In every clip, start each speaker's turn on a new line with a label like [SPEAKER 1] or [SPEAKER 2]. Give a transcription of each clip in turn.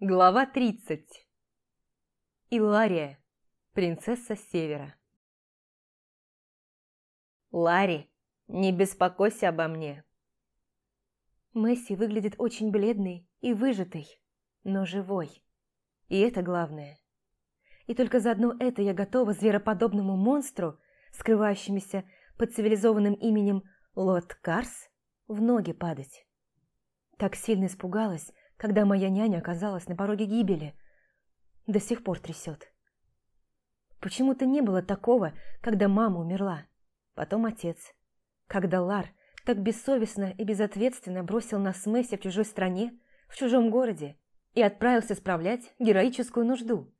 [SPEAKER 1] Глава 30. Илария, принцесса Севера. Ларри, не беспокойся обо мне.
[SPEAKER 2] Месси выглядит очень бледной и выжатой, но живой. И это главное. И только за одно это я готова звероподобному монстру, скрывающемуся под цивилизованным именем Лот Карс, в ноги падать. Так сильно испугалась, когда моя няня оказалась на пороге гибели. До сих пор трясет. Почему-то не было такого, когда мама умерла, потом отец. Когда Лар так бессовестно и безответственно бросил нас Месси в чужой стране, в чужом городе и отправился справлять героическую нужду.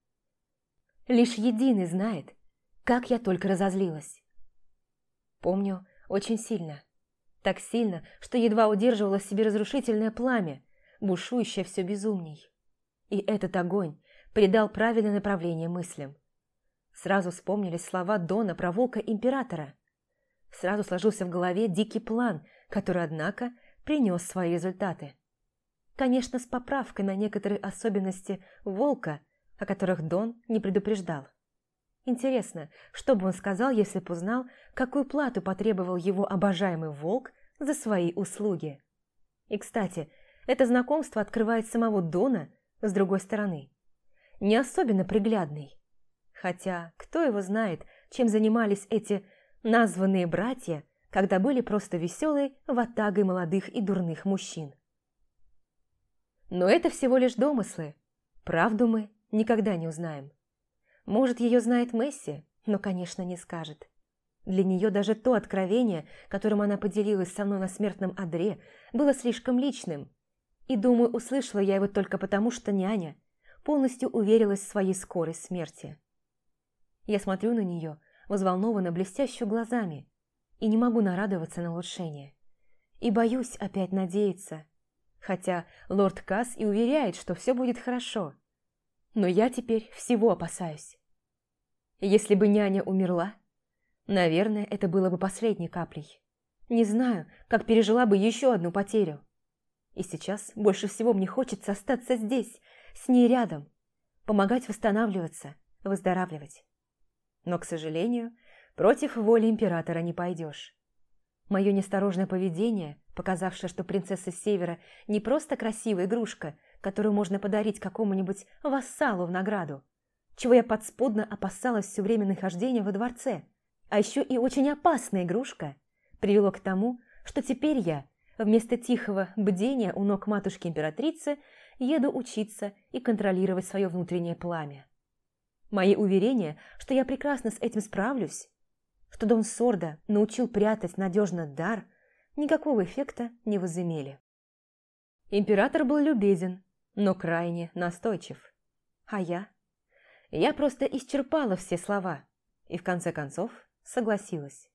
[SPEAKER 2] Лишь единый знает, как я только разозлилась. Помню очень сильно. Так сильно, что едва удерживала себе разрушительное пламя, бушующая все безумней. И этот огонь придал правильное направление мыслям. Сразу вспомнились слова Дона про волка-императора. Сразу сложился в голове дикий план, который, однако, принес свои результаты. Конечно, с поправкой на некоторые особенности волка, о которых Дон не предупреждал. Интересно, что бы он сказал, если бы узнал, какую плату потребовал его обожаемый волк за свои услуги. И, кстати, это знакомство открывает самого Дона с другой стороны. Не особенно приглядный. Хотя, кто его знает, чем занимались эти названные братья, когда были просто веселой ватагой молодых и дурных мужчин. Но это всего лишь домыслы. Правду мы никогда не узнаем. Может, ее знает Месси, но, конечно, не скажет. Для нее даже то откровение, которым она поделилась со мной на смертном одре, было слишком личным, и думаю, услышала я его только потому, что няня полностью уверилась в своей скорой смерти. Я смотрю на нее, взволнованно блестящую глазами, и не могу нарадоваться на улучшение. И боюсь опять надеяться, хотя лорд Касс и уверяет, что все будет хорошо. Но я теперь всего опасаюсь. Если бы няня умерла, наверное, это было бы последней каплей. Не знаю, как пережила бы еще одну потерю. И сейчас больше всего мне хочется остаться здесь, с ней рядом, помогать восстанавливаться, выздоравливать. Но, к сожалению, против воли императора не пойдешь. Мое неосторожное поведение, показавшее, что принцесса Севера не просто красивая игрушка, которую можно подарить какому-нибудь вассалу в награду, чего я подспудно опасалась все время нахождения во дворце, а еще и очень опасная игрушка, привело к тому, что теперь я Вместо тихого бдения у ног матушки-императрицы еду учиться и контролировать свое внутреннее пламя. Мои уверения, что я прекрасно с этим справлюсь, что Дон Сорда научил прятать надежно дар, никакого эффекта не возымели. Император был любезен, но крайне настойчив. А я? Я просто исчерпала все слова и в конце концов согласилась.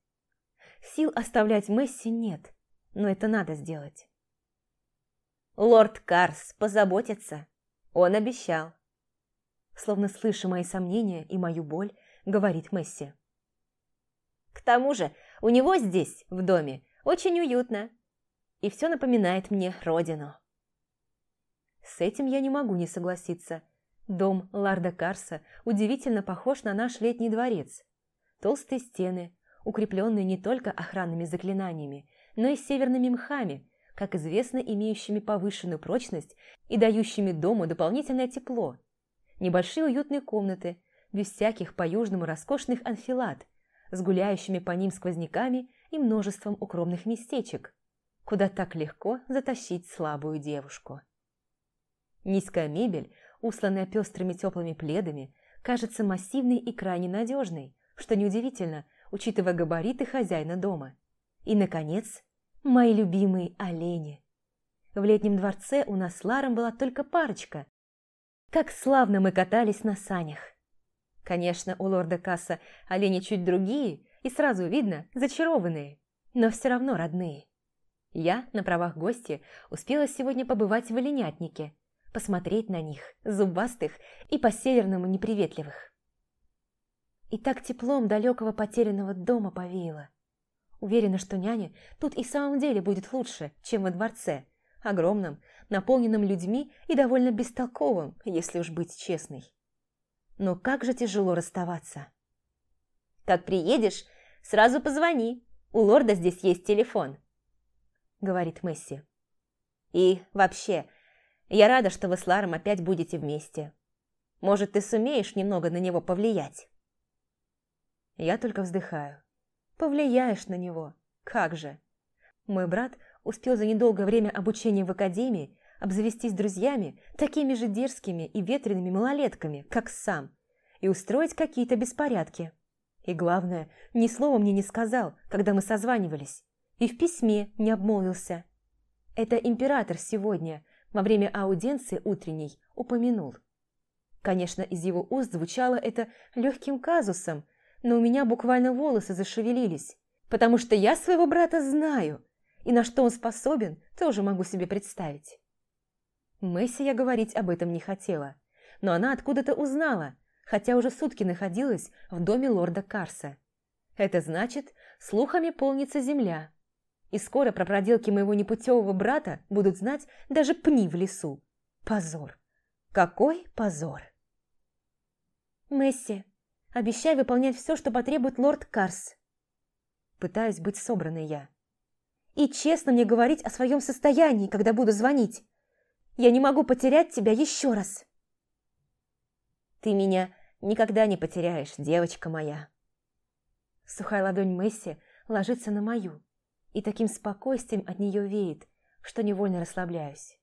[SPEAKER 2] Сил оставлять Месси нет, но это надо сделать. Лорд Карс позаботится. Он обещал. Словно слыша мои сомнения и мою боль, говорит Месси. К тому же у него здесь, в доме, очень уютно. И все напоминает мне родину. С этим я не могу не согласиться. Дом Ларда Карса удивительно похож на наш летний дворец. Толстые стены, укрепленные не только охранными заклинаниями, но и северными мхами, как известно, имеющими повышенную прочность и дающими дому дополнительное тепло. Небольшие уютные комнаты, без всяких по-южному роскошных анфилад, с гуляющими по ним сквозняками и множеством укромных местечек, куда так легко затащить слабую девушку. Низкая мебель, усланная пестрыми теплыми пледами, кажется массивной и крайне надежной, что неудивительно, учитывая габариты хозяина дома – и, наконец, мои любимые олени. В летнем дворце у нас с Ларом была только парочка. Как славно мы катались на санях. Конечно, у лорда Касса олени чуть другие, и сразу видно, зачарованные, но все равно родные. Я, на правах гостя, успела сегодня побывать в оленятнике, посмотреть на них, зубастых и по-северному неприветливых. И так теплом далекого потерянного дома повеяло. Уверена, что няне тут и в самом деле будет лучше, чем во дворце, огромном, наполненном людьми и довольно бестолковым, если уж быть честной. Но как же тяжело расставаться.
[SPEAKER 1] «Как приедешь, сразу позвони. У лорда здесь есть телефон», — говорит Месси. «И вообще, я рада, что вы с Ларом опять будете вместе. Может, ты сумеешь немного на него повлиять?»
[SPEAKER 2] Я только вздыхаю. «Повлияешь на него? Как же?» Мой брат успел за недолгое время обучения в академии обзавестись друзьями, такими же дерзкими и ветреными малолетками, как сам, и устроить какие-то беспорядки. И главное, ни слова мне не сказал, когда мы созванивались, и в письме не обмолвился. Это император сегодня, во время аудиенции утренней, упомянул. Конечно, из его уст звучало это легким казусом, но у меня буквально волосы зашевелились, потому что я своего брата знаю, и на что он способен, тоже могу себе представить. Месси я говорить об этом не хотела, но она откуда-то узнала, хотя уже сутки находилась в доме лорда Карса. Это значит, слухами полнится земля. И скоро про проделки моего непутевого брата будут знать даже пни в лесу. Позор. Какой позор. Месси, обещай выполнять все, что потребует лорд Карс. Пытаюсь быть собранной я. И честно мне говорить о своем состоянии, когда буду звонить. Я не могу потерять тебя еще раз.
[SPEAKER 1] Ты меня никогда не потеряешь, девочка моя.
[SPEAKER 2] Сухая ладонь Месси ложится на мою, и таким спокойствием от нее веет, что невольно расслабляюсь.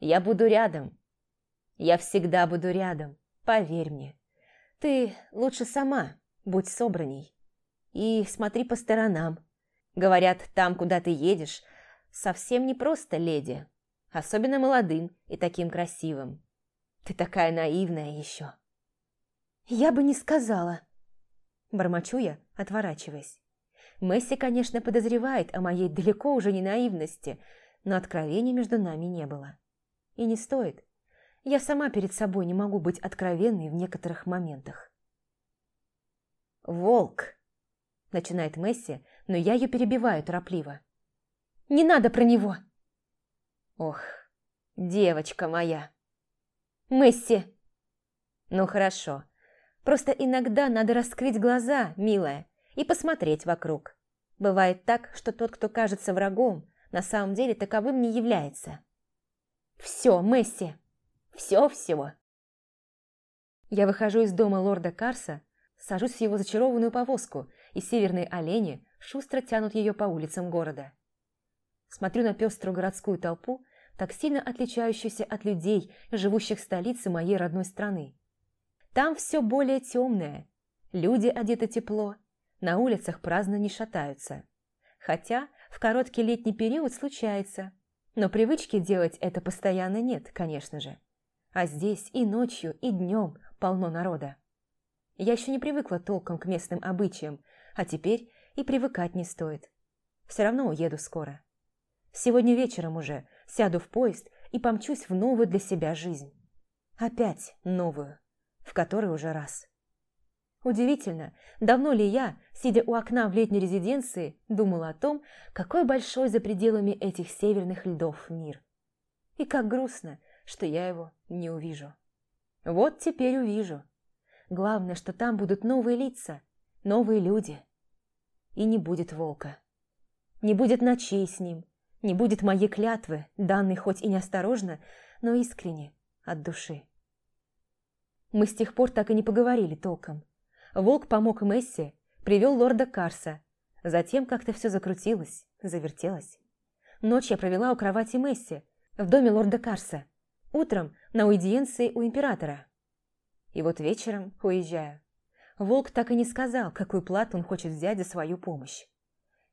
[SPEAKER 1] Я буду рядом. Я всегда буду рядом, поверь мне. Ты лучше сама будь собранней. И смотри по сторонам. Говорят, там, куда ты едешь, совсем не просто леди, особенно молодым и таким красивым. Ты такая наивная еще.
[SPEAKER 2] Я бы не сказала. Бормочу я, отворачиваясь. Месси, конечно, подозревает о моей далеко уже не наивности, но откровений между нами не было. И не стоит. Я сама перед собой не могу быть откровенной в некоторых моментах.
[SPEAKER 1] «Волк!» – начинает Месси, но я ее перебиваю торопливо.
[SPEAKER 2] «Не надо про него!»
[SPEAKER 1] «Ох, девочка моя!»
[SPEAKER 2] «Месси!»
[SPEAKER 1] «Ну хорошо, просто иногда надо раскрыть глаза, милая, и посмотреть вокруг. Бывает так, что тот, кто кажется врагом, на самом деле таковым не является».
[SPEAKER 2] «Все, Месси!»
[SPEAKER 1] «Все-все!»
[SPEAKER 2] Я выхожу из дома лорда Карса, сажусь в его зачарованную повозку, и северные олени шустро тянут ее по улицам города. Смотрю на пеструю городскую толпу, так сильно отличающуюся от людей, живущих в столице моей родной страны. Там все более темное, люди одеты тепло, на улицах праздно не шатаются. Хотя в короткий летний период случается, но привычки делать это постоянно нет, конечно же. А здесь и ночью, и днем полно народа. Я еще не привыкла толком к местным обычаям, а теперь и привыкать не стоит. Все равно уеду скоро. Сегодня вечером уже сяду в поезд и помчусь в новую для себя жизнь. Опять новую, в которой уже раз. Удивительно, давно ли я, сидя у окна в летней резиденции, думала о том, какой большой за пределами этих северных льдов мир. И как грустно, что я его не увижу. Вот теперь увижу. Главное, что там будут новые лица, новые люди и не будет волка. Не будет ночей с ним, не будет моей клятвы, данной хоть и неосторожно, но искренне, от души. Мы с тех пор так и не поговорили толком. Волк помог Месси, привел лорда Карса. Затем как-то все закрутилось, завертелось. Ночь я провела у кровати Месси, в доме лорда Карса. Утром на аудиенции у императора. И вот вечером уезжаю. Волк так и не сказал, какую плату он хочет взять за свою помощь.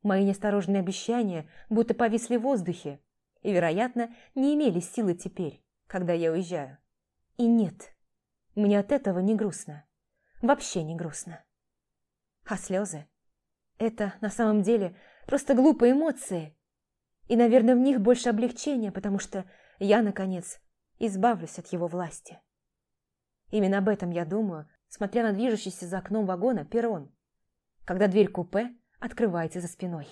[SPEAKER 2] Мои неосторожные обещания будто повисли в воздухе и, вероятно, не имели силы теперь, когда я уезжаю. И нет, мне от этого не грустно. Вообще не грустно. А слезы? Это, на самом деле, просто глупые эмоции. И, наверное, в них больше облегчения, потому что я, наконец, избавлюсь от его власти. Именно об этом я думаю, смотря на движущийся за окном вагона перрон, когда дверь купе открывается за спиной.